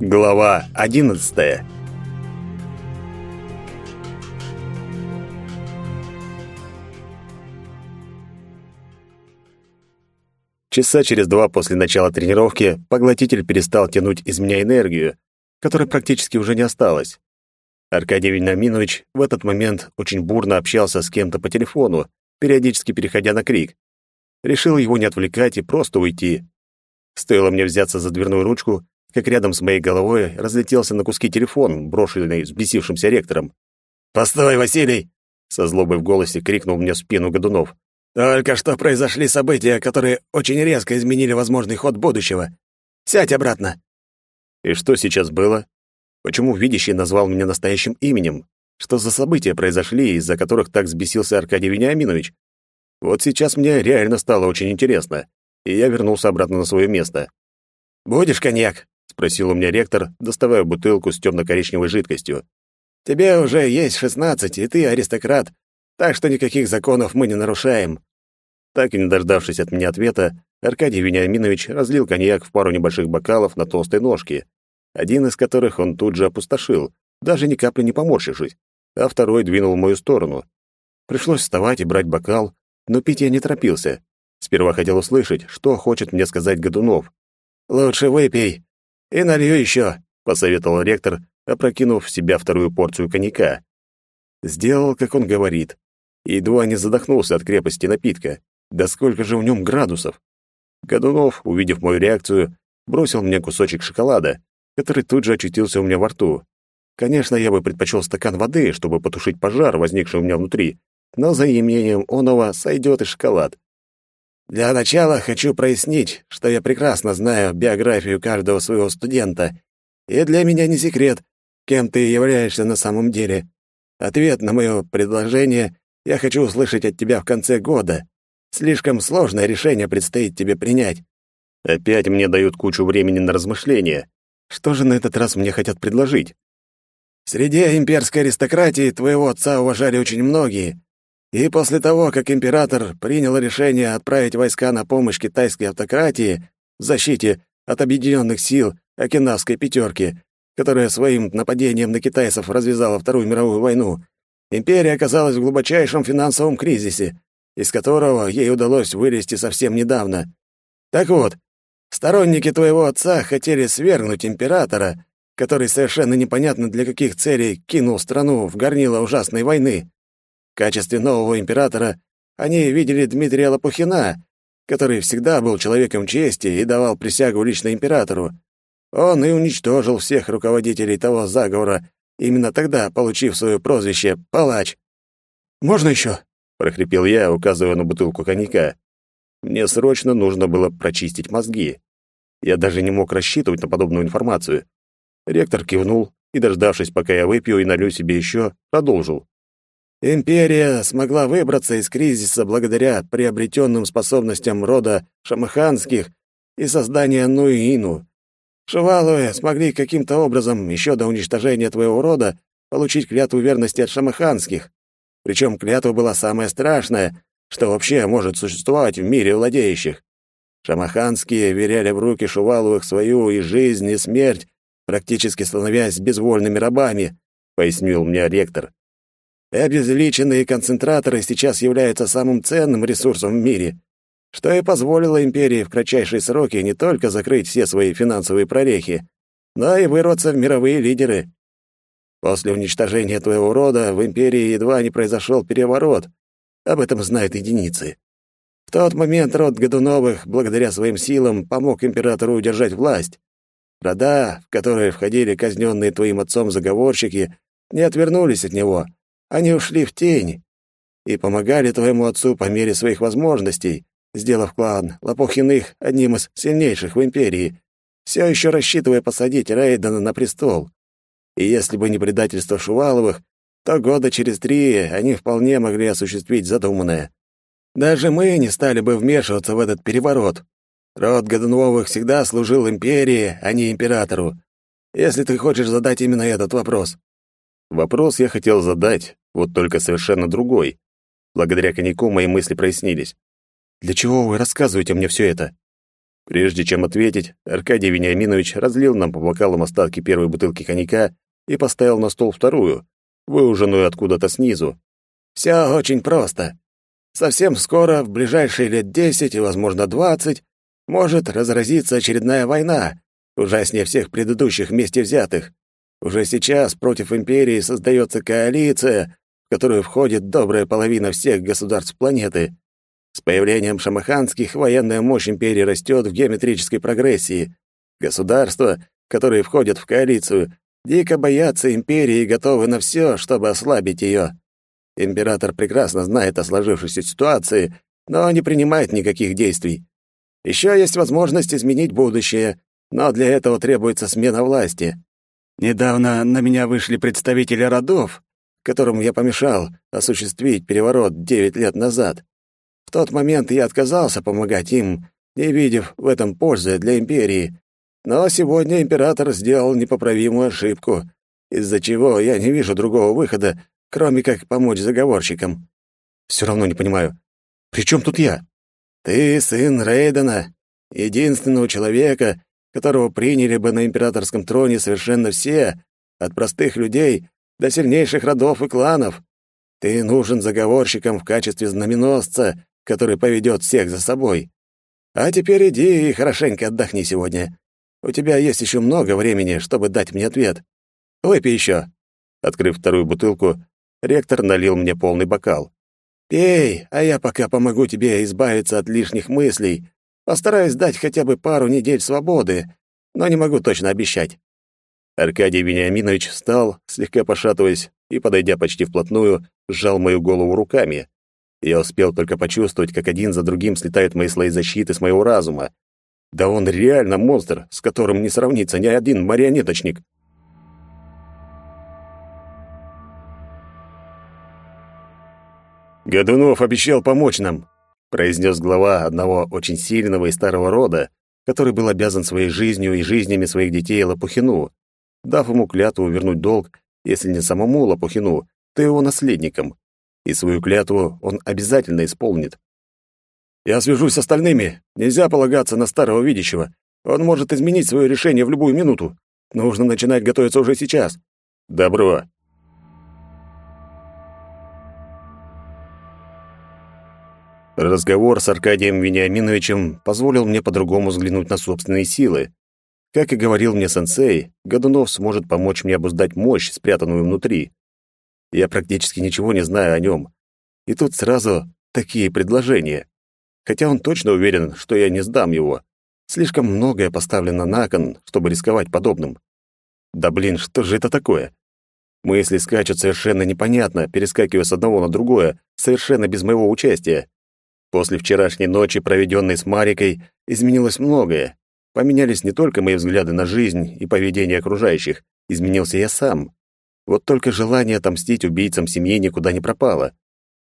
Глава одиннадцатая. Часа через два после начала тренировки поглотитель перестал тянуть из меня энергию, которой практически уже не осталось. Аркадий Вениаминович в этот момент очень бурно общался с кем-то по телефону, периодически переходя на крик. Решил его не отвлекать и просто уйти. Стоило мне взяться за дверную ручку, как рядом с моей головой разлетелся на куски телефон, брошенный взбесившимся ректором. «Постой, Василий!» — со злобой в голосе крикнул мне в спину Годунов. «Только что произошли события, которые очень резко изменили возможный ход будущего. Сядь обратно!» И что сейчас было? Почему видящий назвал меня настоящим именем? Что за события произошли, из-за которых так взбесился Аркадий Вениаминович? Вот сейчас мне реально стало очень интересно, и я вернулся обратно на свое место. «Будешь коньяк?» — спросил у меня ректор, доставая бутылку с темно-коричневой жидкостью. «Тебе уже есть шестнадцать, и ты аристократ, так что никаких законов мы не нарушаем». Так и не дождавшись от меня ответа, Аркадий Вениаминович разлил коньяк в пару небольших бокалов на толстой ножке, один из которых он тут же опустошил, даже ни капли не поморщившись, а второй двинул в мою сторону. Пришлось вставать и брать бокал, но пить я не торопился. Сперва хотел услышать, что хочет мне сказать Годунов. «Лучше выпей и налью еще», — посоветовал ректор, опрокинув в себя вторую порцию коньяка. Сделал, как он говорит. едва не задохнулся от крепости напитка. Да сколько же в нем градусов? Годунов, увидев мою реакцию, бросил мне кусочек шоколада, который тут же очутился у меня во рту. Конечно, я бы предпочел стакан воды, чтобы потушить пожар, возникший у меня внутри, но за имением оного сойдет и шоколад. Для начала хочу прояснить, что я прекрасно знаю биографию каждого своего студента, и для меня не секрет, кем ты являешься на самом деле. Ответ на мое предложение я хочу услышать от тебя в конце года. Слишком сложное решение предстоит тебе принять. Опять мне дают кучу времени на размышления. Что же на этот раз мне хотят предложить? Среди имперской аристократии твоего отца уважали очень многие, и после того, как император принял решение отправить войска на помощь китайской автократии в защите от объединенных сил Окинавской пятерки, которая своим нападением на китайцев развязала Вторую мировую войну, империя оказалась в глубочайшем финансовом кризисе, из которого ей удалось вылезти совсем недавно. Так вот, сторонники твоего отца хотели свергнуть императора, который совершенно непонятно для каких целей кинул страну в горнило ужасной войны. В качестве нового императора они видели Дмитрия Лопухина, который всегда был человеком чести и давал присягу лично императору. Он и уничтожил всех руководителей того заговора, именно тогда получив свое прозвище «Палач». «Можно еще?» — прохрипел я, указывая на бутылку коньяка. Мне срочно нужно было прочистить мозги. Я даже не мог рассчитывать на подобную информацию. Ректор кивнул и, дождавшись, пока я выпью и налью себе еще, продолжил. Империя смогла выбраться из кризиса благодаря приобретенным способностям рода шамаханских и создания Нуину. Шуваловы смогли каким-то образом еще до уничтожения твоего рода получить клятву верности от шамаханских. Причем клятва была самая страшная, что вообще может существовать в мире владеющих. Шамаханские веряли в руки Шуваловых свою и жизнь, и смерть, практически становясь безвольными рабами, пояснил мне ректор. Обезличенные концентраторы сейчас являются самым ценным ресурсом в мире, что и позволило империи в кратчайшие сроки не только закрыть все свои финансовые прорехи, но и вырваться в мировые лидеры. После уничтожения твоего рода в империи едва не произошел переворот. Об этом знают единицы. В тот момент род Годуновых, благодаря своим силам, помог императору удержать власть. Рода, в которые входили казненные твоим отцом заговорщики, не отвернулись от него, они ушли в тень и помогали твоему отцу по мере своих возможностей, сделав клан Лопухиных одним из сильнейших в империи, все еще рассчитывая посадить Рейдена на престол. И если бы не предательство Шуваловых, то года через три они вполне могли осуществить задуманное. Даже мы не стали бы вмешиваться в этот переворот. Род Годуновых всегда служил империи, а не императору. Если ты хочешь задать именно этот вопрос. Вопрос я хотел задать, вот только совершенно другой. Благодаря коньяку мои мысли прояснились. «Для чего вы рассказываете мне все это?» Прежде чем ответить, Аркадий Вениаминович разлил нам по бокалам остатки первой бутылки коньяка и поставил на стол вторую, выуженную откуда-то снизу. «Все очень просто. Совсем скоро, в ближайшие лет десять и, возможно, двадцать, может разразиться очередная война, ужаснее всех предыдущих вместе взятых. Уже сейчас против империи создается коалиция, в которую входит добрая половина всех государств планеты. С появлением шамаханских военная мощь империи растет в геометрической прогрессии. Государства, которые входят в коалицию, дико боятся империи и готовы на все, чтобы ослабить ее. Император прекрасно знает о сложившейся ситуации, но не принимает никаких действий. Еще есть возможность изменить будущее, но для этого требуется смена власти. Недавно на меня вышли представители родов, которым я помешал осуществить переворот девять лет назад. В тот момент я отказался помогать им, не видев в этом пользы для империи. Но сегодня император сделал непоправимую ошибку, из-за чего я не вижу другого выхода, кроме как помочь заговорщикам. Все равно не понимаю. При чем тут я? Ты сын Рейдена, единственного человека, которого приняли бы на императорском троне совершенно все, от простых людей до сильнейших родов и кланов. Ты нужен заговорщикам в качестве знаменосца, который поведет всех за собой. А теперь иди и хорошенько отдохни сегодня. У тебя есть еще много времени, чтобы дать мне ответ. Выпей еще. Открыв вторую бутылку, ректор налил мне полный бокал. Пей, а я пока помогу тебе избавиться от лишних мыслей. Постараюсь дать хотя бы пару недель свободы, но не могу точно обещать. Аркадий Вениаминович встал, слегка пошатываясь, и, подойдя почти вплотную, сжал мою голову руками. Я успел только почувствовать, как один за другим слетают мои слои защиты с моего разума. Да он реально монстр, с которым не сравнится ни один марионеточник. «Годунов обещал помочь нам», — произнес глава одного очень сильного и старого рода, который был обязан своей жизнью и жизнями своих детей Лопухину, дав ему клятву вернуть долг, если не самому Лопухину, то его наследникам и свою клятву он обязательно исполнит. Я свяжусь с остальными. Нельзя полагаться на старого видящего. Он может изменить свое решение в любую минуту. Нужно начинать готовиться уже сейчас. Добро. Разговор с Аркадием Вениаминовичем позволил мне по-другому взглянуть на собственные силы. Как и говорил мне сенсей, Годунов сможет помочь мне обуздать мощь, спрятанную внутри. Я практически ничего не знаю о нем. И тут сразу такие предложения. Хотя он точно уверен, что я не сдам его. Слишком многое поставлено на кон, чтобы рисковать подобным. Да блин, что же это такое? Мысли скачут совершенно непонятно, перескакивая с одного на другое, совершенно без моего участия. После вчерашней ночи, проведенной с Марикой, изменилось многое. Поменялись не только мои взгляды на жизнь и поведение окружающих, изменился я сам. Вот только желание отомстить убийцам семьи никуда не пропало.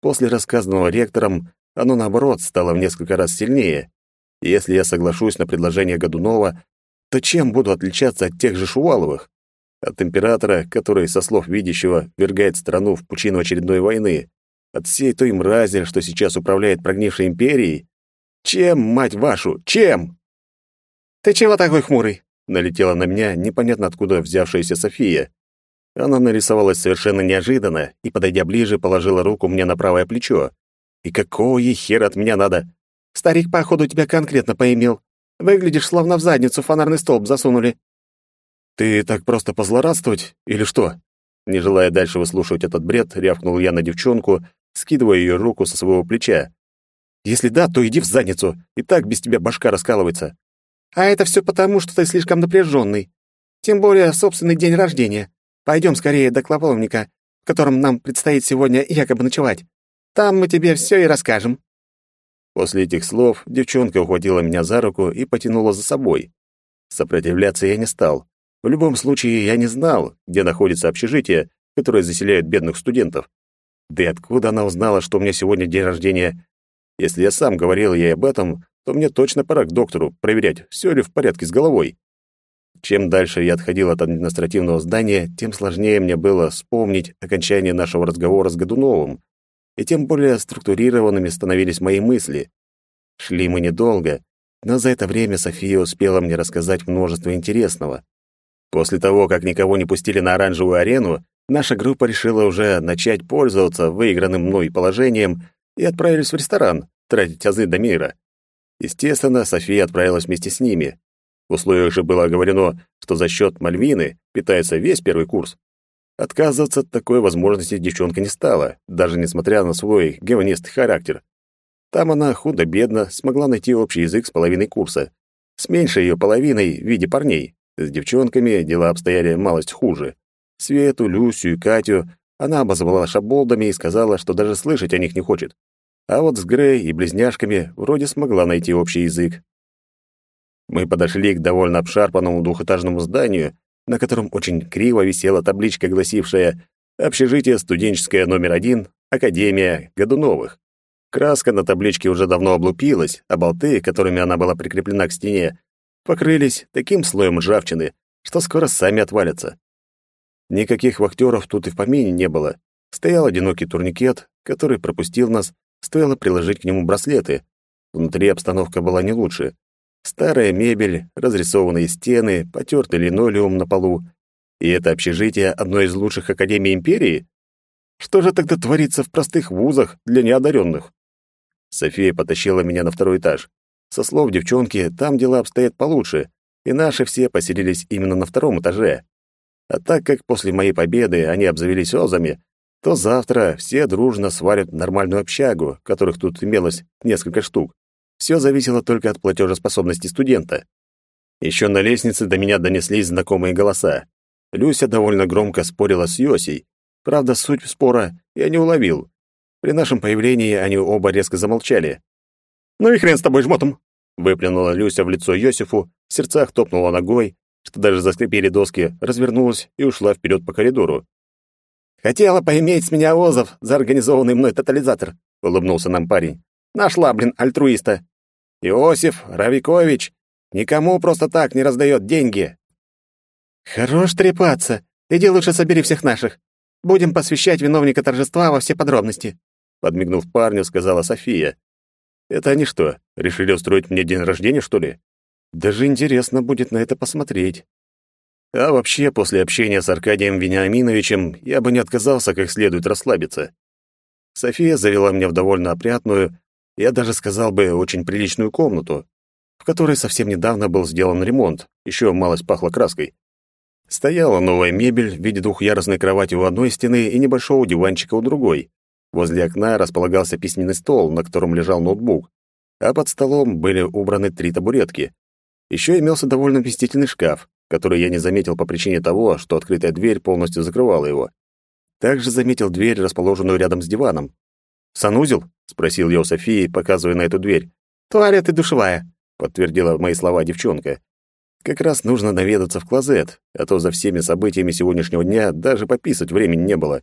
После рассказанного ректором оно, наоборот, стало в несколько раз сильнее. Если я соглашусь на предложение Годунова, то чем буду отличаться от тех же Шуваловых? От императора, который, со слов видящего, вергает страну в пучину очередной войны? От всей той мрази, что сейчас управляет прогнившей империей? Чем, мать вашу, чем? «Ты чего такой хмурый?» Налетела на меня непонятно откуда взявшаяся София. Она нарисовалась совершенно неожиданно и, подойдя ближе, положила руку мне на правое плечо. И какого ей хера от меня надо? Старик, походу, тебя конкретно поимел. Выглядишь, словно в задницу фонарный столб засунули. Ты так просто позлорадствовать или что? Не желая дальше выслушивать этот бред, рявкнул я на девчонку, скидывая ее руку со своего плеча. Если да, то иди в задницу, и так без тебя башка раскалывается. А это все потому, что ты слишком напряженный. Тем более собственный день рождения. Пойдем скорее до клоповника, в котором нам предстоит сегодня якобы ночевать. Там мы тебе все и расскажем». После этих слов девчонка ухватила меня за руку и потянула за собой. Сопротивляться я не стал. В любом случае, я не знал, где находится общежитие, которое заселяет бедных студентов. Да и откуда она узнала, что у меня сегодня день рождения? Если я сам говорил ей об этом, то мне точно пора к доктору проверять, все ли в порядке с головой. Чем дальше я отходил от административного здания, тем сложнее мне было вспомнить окончание нашего разговора с Годуновым, и тем более структурированными становились мои мысли. Шли мы недолго, но за это время София успела мне рассказать множество интересного. После того, как никого не пустили на оранжевую арену, наша группа решила уже начать пользоваться выигранным мной положением и отправились в ресторан, тратить азы до мира. Естественно, София отправилась вместе с ними. В условиях же было оговорено, что за счет Мальвины питается весь первый курс. Отказываться от такой возможности девчонка не стала, даже несмотря на свой геванистый характер. Там она худо-бедно смогла найти общий язык с половиной курса, с меньшей ее половиной в виде парней. С девчонками дела обстояли малость хуже. Свету, Люсю и Катю она обозвала шаболдами и сказала, что даже слышать о них не хочет. А вот с Грей и близняшками вроде смогла найти общий язык. Мы подошли к довольно обшарпанному двухэтажному зданию, на котором очень криво висела табличка, гласившая «Общежитие студенческое номер один, Академия Годуновых». Краска на табличке уже давно облупилась, а болты, которыми она была прикреплена к стене, покрылись таким слоем ржавчины, что скоро сами отвалятся. Никаких вахтеров тут и в помине не было. Стоял одинокий турникет, который пропустил нас, стоило приложить к нему браслеты. Внутри обстановка была не лучше. Старая мебель, разрисованные стены, потертый линолеум на полу. И это общежитие одной из лучших академий империи? Что же тогда творится в простых вузах для неодаренных? София потащила меня на второй этаж. Со слов девчонки, там дела обстоят получше, и наши все поселились именно на втором этаже. А так как после моей победы они обзавелись озами, то завтра все дружно сварят нормальную общагу, которых тут имелось несколько штук. Все зависело только от платежеспособности студента. Еще на лестнице до меня донеслись знакомые голоса. Люся довольно громко спорила с Йосей. Правда, суть спора я не уловил. При нашем появлении они оба резко замолчали. «Ну и хрен с тобой, жмотом!» Выплюнула Люся в лицо Йосифу, в сердцах топнула ногой, что даже заскрипели доски, развернулась и ушла вперед по коридору. «Хотела поиметь с меня Озов за организованный мной тотализатор», — улыбнулся нам парень. Нашла, блин, альтруиста. Иосиф Равикович никому просто так не раздает деньги. Хорош трепаться. Иди лучше собери всех наших. Будем посвящать виновника торжества во все подробности. Подмигнув парню, сказала София. Это они что, решили устроить мне день рождения, что ли? Даже интересно будет на это посмотреть. А вообще, после общения с Аркадием Вениаминовичем я бы не отказался как следует расслабиться. София завела меня в довольно опрятную, я даже сказал бы, очень приличную комнату, в которой совсем недавно был сделан ремонт, еще малость пахло краской. Стояла новая мебель в виде двухъярусной кровати у одной стены и небольшого диванчика у другой. Возле окна располагался письменный стол, на котором лежал ноутбук, а под столом были убраны три табуретки. Еще имелся довольно вместительный шкаф, который я не заметил по причине того, что открытая дверь полностью закрывала его. Также заметил дверь, расположенную рядом с диваном. «Санузел?» — спросил я у Софии, показывая на эту дверь. «Туалет и душевая», — подтвердила мои слова девчонка. «Как раз нужно наведаться в клозет, а то за всеми событиями сегодняшнего дня даже пописать времени не было».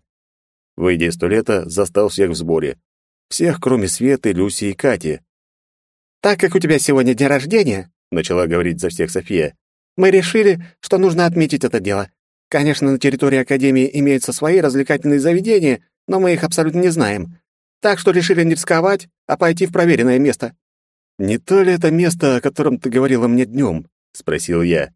Выйдя из туалета, застал всех в сборе. Всех, кроме Светы, Люси и Кати. «Так как у тебя сегодня день рождения», — начала говорить за всех София, «мы решили, что нужно отметить это дело. Конечно, на территории Академии имеются свои развлекательные заведения, но мы их абсолютно не знаем. Так что решили не рисковать, а пойти в проверенное место». «Не то ли это место, о котором ты говорила мне днем?» — спросил я.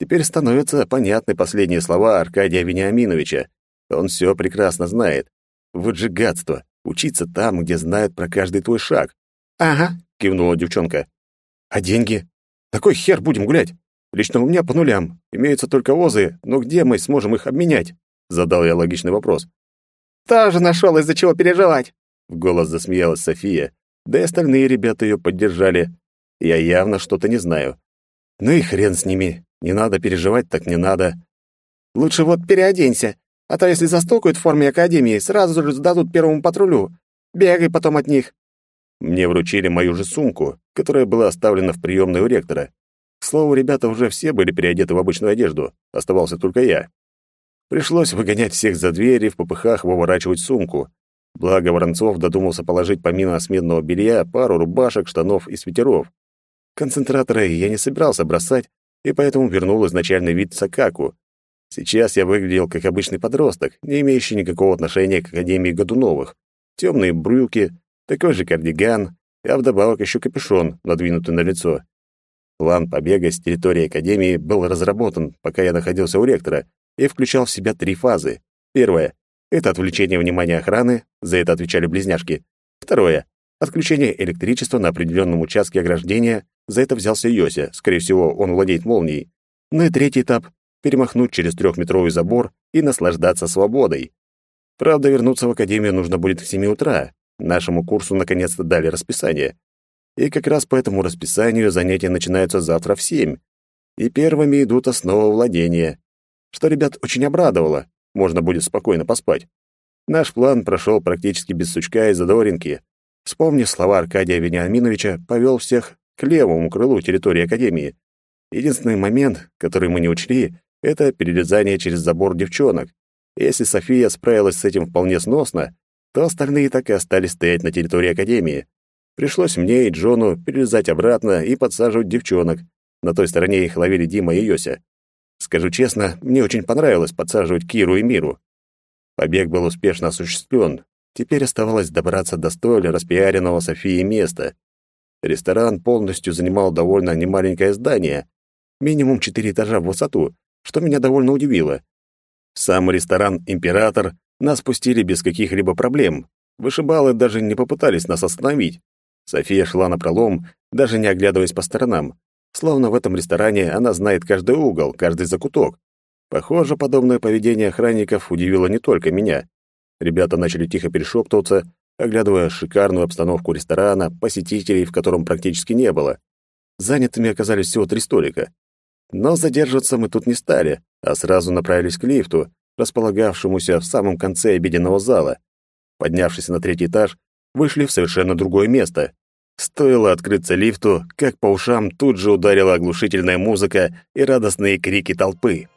Теперь становятся понятны последние слова Аркадия Вениаминовича. Он все прекрасно знает. Вот же гадство — учиться там, где знают про каждый твой шаг. «Ага», — кивнула девчонка. «А деньги? На кой хер будем гулять? Лично у меня по нулям. Имеются только озы, но где мы сможем их обменять?» Задал я логичный вопрос. «Тоже нашел, из-за чего переживать. В голос засмеялась София, да и остальные ребята ее поддержали. Я явно что-то не знаю. Ну и хрен с ними. Не надо переживать, так не надо. Лучше вот переоденься, а то если застукают в форме академии, сразу же сдадут первому патрулю. Бегай потом от них. Мне вручили мою же сумку, которая была оставлена в приемной у ректора. К слову, ребята уже все были переодеты в обычную одежду, оставался только я. Пришлось выгонять всех за дверь и в попыхах выворачивать сумку. Благо Воронцов додумался положить помимо сменного белья пару рубашек, штанов и свитеров. Концентраторы я не собирался бросать, и поэтому вернул изначальный вид Сакаку. Сейчас я выглядел как обычный подросток, не имеющий никакого отношения к Академии Годуновых. Темные брюки, такой же кардиган, а вдобавок еще капюшон, надвинутый на лицо. План побега с территории Академии был разработан, пока я находился у ректора, и включал в себя три фазы. Первая — это отвлечение внимания охраны, за это отвечали близняшки. Второе — отключение электричества на определенном участке ограждения, за это взялся Йося, скорее всего, он владеет молнией. Ну и третий этап — перемахнуть через трехметровый забор и наслаждаться свободой. Правда, вернуться в академию нужно будет в 7 утра. Нашему курсу наконец-то дали расписание. И как раз по этому расписанию занятия начинаются завтра в 7. И первыми идут основы владения. Что ребят очень обрадовало. Можно будет спокойно поспать. Наш план прошел практически без сучка и задоринки. Вспомнив слова Аркадия Вениаминовича, повел всех к левому крылу территории Академии. Единственный момент, который мы не учли, это перелезание через забор девчонок. Если София справилась с этим вполне сносно, то остальные так и остались стоять на территории Академии. Пришлось мне и Джону перелезать обратно и подсаживать девчонок. На той стороне их ловили Дима и Йося. Скажу честно, мне очень понравилось подсаживать Киру и Миру. Побег был успешно осуществлен. Теперь оставалось добраться до столь распиаренного Софии места. Ресторан полностью занимал довольно немаленькое здание, минимум четыре этажа в высоту, что меня довольно удивило. В сам ресторан «Император» нас пустили без каких-либо проблем. Вышибалы даже не попытались нас остановить. София шла на пролом, даже не оглядываясь по сторонам. Словно в этом ресторане она знает каждый угол, каждый закуток. Похоже, подобное поведение охранников удивило не только меня. Ребята начали тихо перешептываться, оглядывая шикарную обстановку ресторана, посетителей, в котором практически не было. Занятыми оказались всего три столика. Но задерживаться мы тут не стали, а сразу направились к лифту, располагавшемуся в самом конце обеденного зала. Поднявшись на третий этаж, вышли в совершенно другое место. Стоило открыться лифту, как по ушам тут же ударила оглушительная музыка и радостные крики толпы.